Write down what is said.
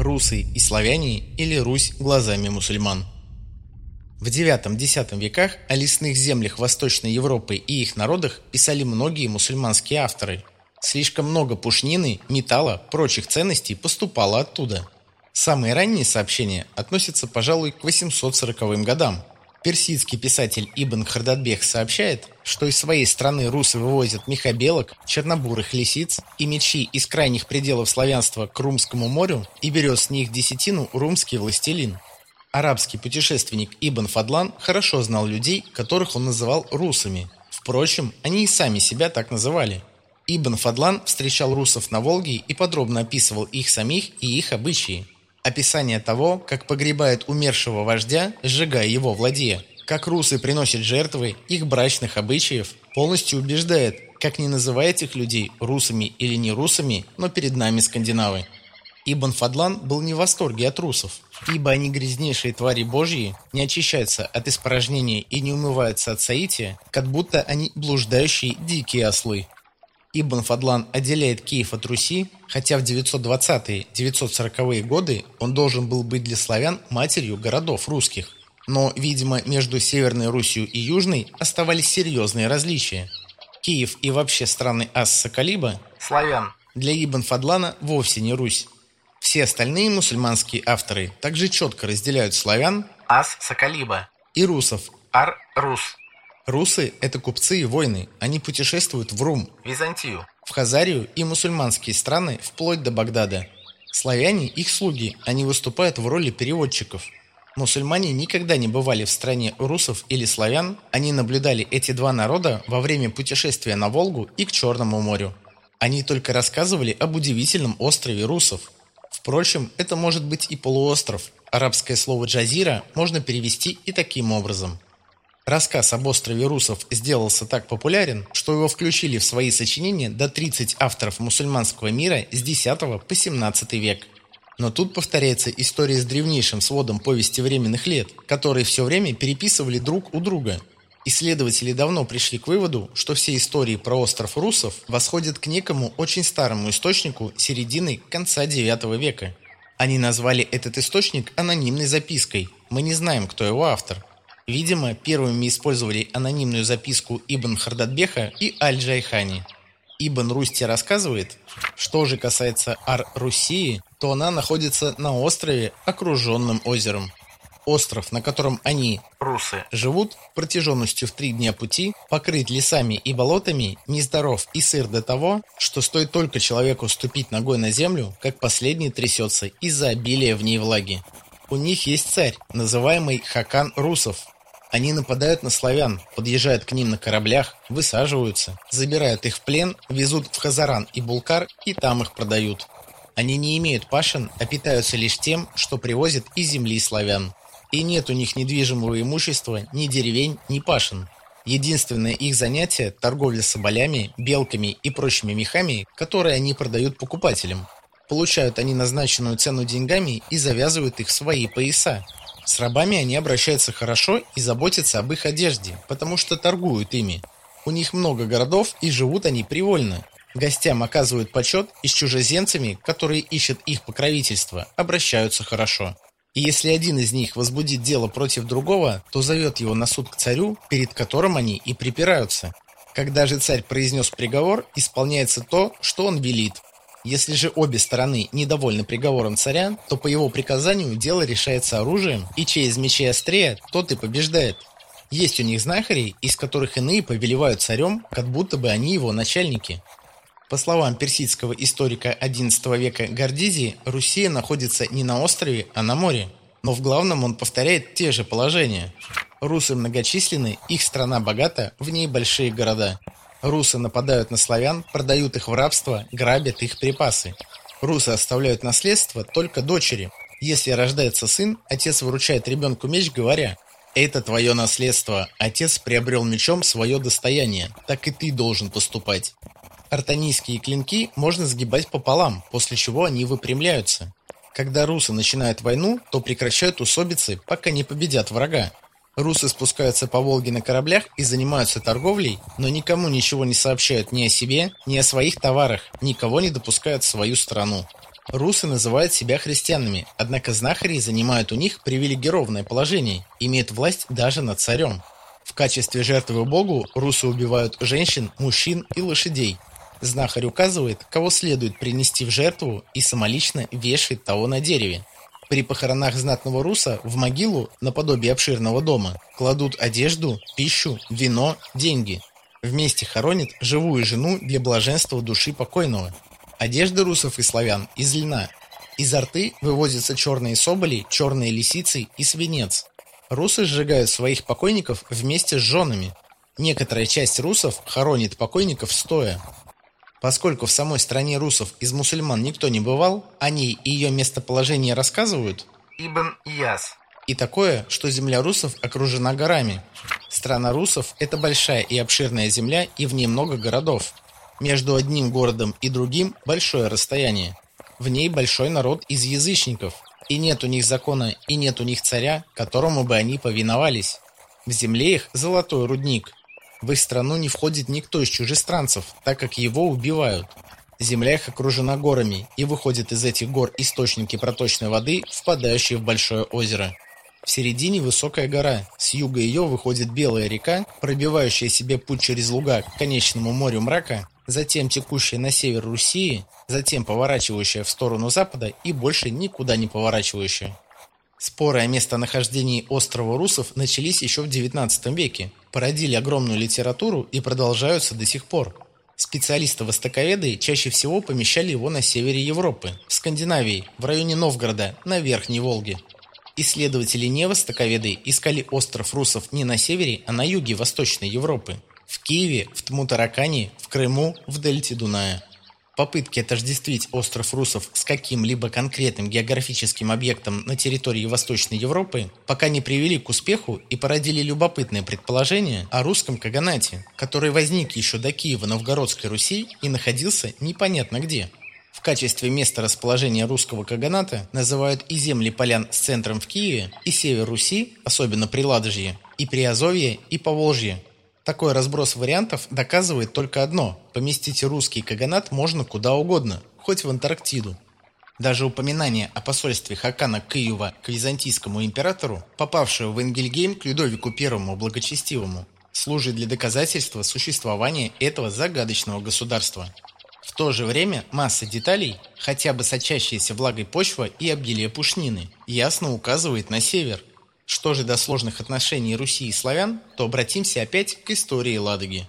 Русы и славяне или Русь глазами мусульман. В IX-X веках о лесных землях Восточной Европы и их народах писали многие мусульманские авторы. Слишком много пушнины, металла, прочих ценностей поступало оттуда. Самые ранние сообщения относятся, пожалуй, к 840 годам, Персидский писатель Ибн Хардадбех сообщает, что из своей страны русы вывозят мехобелок, чернобурых лисиц и мечи из крайних пределов славянства к Румскому морю и берет с них десятину румский властелин. Арабский путешественник Ибн Фадлан хорошо знал людей, которых он называл русами. Впрочем, они и сами себя так называли. Ибн Фадлан встречал русов на Волге и подробно описывал их самих и их обычаи. Описание того, как погребают умершего вождя, сжигая его владея, как русы приносят жертвы их брачных обычаев, полностью убеждает, как не называть этих людей русами или не русами, но перед нами скандинавы. Ибн Фадлан был не в восторге от русов, ибо они грязнейшие твари божьи, не очищаются от испражнения и не умываются от соития, как будто они блуждающие дикие ослы. Ибн Фадлан отделяет Киев от Руси, хотя в 920-940-е годы он должен был быть для славян матерью городов русских. Но, видимо, между Северной Русью и Южной оставались серьезные различия. Киев и вообще страны Ас-Сакалиба славян для Ибн Фадлана вовсе не Русь. Все остальные мусульманские авторы также четко разделяют славян Ас-Сакалиба и русов Ар-Рус Русы – это купцы и воины. Они путешествуют в Рум, Византию, в Хазарию и мусульманские страны вплоть до Багдада. Славяне – их слуги, они выступают в роли переводчиков. Мусульмане никогда не бывали в стране русов или славян, они наблюдали эти два народа во время путешествия на Волгу и к Черному морю. Они только рассказывали об удивительном острове русов. Впрочем, это может быть и полуостров. Арабское слово «джазира» можно перевести и таким образом – Рассказ об острове русов сделался так популярен, что его включили в свои сочинения до 30 авторов мусульманского мира с X по 17 век. Но тут повторяется история с древнейшим сводом повести временных лет, которые все время переписывали друг у друга. Исследователи давно пришли к выводу, что все истории про остров русов восходят к некому очень старому источнику середины конца IX века. Они назвали этот источник анонимной запиской. Мы не знаем, кто его автор – Видимо, первыми использовали анонимную записку Ибн Хардадбеха и Аль-Джайхани. Ибн Русти рассказывает, что же касается Ар-Руссии, то она находится на острове, окруженном озером. Остров, на котором они, русы, живут протяженностью в три дня пути, покрыт лесами и болотами, нездоров и сыр до того, что стоит только человеку ступить ногой на землю, как последний трясется из-за обилия в ней влаги. У них есть царь, называемый Хакан Русов. Они нападают на славян, подъезжают к ним на кораблях, высаживаются, забирают их в плен, везут в Хазаран и Булкар и там их продают. Они не имеют пашин, а питаются лишь тем, что привозят из земли славян. И нет у них недвижимого имущества, ни деревень, ни пашин. Единственное их занятие – торговля соболями, белками и прочими мехами, которые они продают покупателям. Получают они назначенную цену деньгами и завязывают их в свои пояса. С рабами они обращаются хорошо и заботятся об их одежде, потому что торгуют ими. У них много городов и живут они привольно. Гостям оказывают почет и с чужеземцами, которые ищут их покровительство, обращаются хорошо. И если один из них возбудит дело против другого, то зовет его на суд к царю, перед которым они и припираются. Когда же царь произнес приговор, исполняется то, что он велит, если же обе стороны недовольны приговором царя, то по его приказанию дело решается оружием, и чей из мечей острее, тот и побеждает. Есть у них знахари, из которых иные повелевают царем, как будто бы они его начальники. По словам персидского историка XI века Гордизии, Руссия находится не на острове, а на море. Но в главном он повторяет те же положения. Русы многочисленны, их страна богата, в ней большие города. Русы нападают на славян, продают их в рабство, грабят их припасы. Русы оставляют наследство только дочери. Если рождается сын, отец выручает ребенку меч, говоря «Это твое наследство, отец приобрел мечом свое достояние, так и ты должен поступать». Артанийские клинки можно сгибать пополам, после чего они выпрямляются. Когда русы начинают войну, то прекращают усобицы, пока не победят врага. Русы спускаются по Волге на кораблях и занимаются торговлей, но никому ничего не сообщают ни о себе, ни о своих товарах, никого не допускают в свою страну. Русы называют себя христианами, однако знахари занимают у них привилегированное положение, имеют власть даже над царем. В качестве жертвы богу русы убивают женщин, мужчин и лошадей. Знахарь указывает, кого следует принести в жертву и самолично вешает того на дереве. При похоронах знатного руса в могилу, наподобие обширного дома, кладут одежду, пищу, вино, деньги. Вместе хоронят живую жену для блаженства души покойного. Одежда русов и славян из льна. Из рты вывозятся черные соболи, черные лисицы и свинец. Русы сжигают своих покойников вместе с женами. Некоторая часть русов хоронит покойников стоя. Поскольку в самой стране русов из мусульман никто не бывал, они и ее местоположение рассказывают Ибн Ияс. И такое, что земля русов окружена горами. Страна русов – это большая и обширная земля, и в ней много городов. Между одним городом и другим большое расстояние. В ней большой народ из язычников, и нет у них закона, и нет у них царя, которому бы они повиновались. В земле их золотой рудник, в их страну не входит никто из чужестранцев, так как его убивают. Земля их окружена горами, и выходят из этих гор источники проточной воды, впадающие в большое озеро. В середине высокая гора, с юга ее выходит белая река, пробивающая себе путь через луга к конечному морю мрака, затем текущая на север Руси, затем поворачивающая в сторону запада и больше никуда не поворачивающая. Споры о местонахождении острова Русов начались еще в XIX веке, породили огромную литературу и продолжаются до сих пор. Специалисты-востоковеды чаще всего помещали его на севере Европы, в Скандинавии, в районе Новгорода, на Верхней Волге. Исследователи-невостоковеды искали остров Русов не на севере, а на юге Восточной Европы, в Киеве, в Тмутаракане, в Крыму, в дельте Дуная. Попытки отождествить остров Русов с каким-либо конкретным географическим объектом на территории Восточной Европы пока не привели к успеху и породили любопытное предположение о русском Каганате, который возник еще до Киева Новгородской Руси и находился непонятно где. В качестве места расположения русского Каганата называют и земли полян с центром в Киеве, и север Руси, особенно при Ладожье, и Приазовье, и Поволжье, такой разброс вариантов доказывает только одно – поместить русский каганат можно куда угодно, хоть в Антарктиду. Даже упоминание о посольстве Хакана Киева к византийскому императору, попавшего в Энгельгейм к Людовику I Благочестивому, служит для доказательства существования этого загадочного государства. В то же время масса деталей, хотя бы сочащаяся влагой почва и обилие пушнины, ясно указывает на север, что же до сложных отношений Руси и славян, то обратимся опять к истории Ладоги.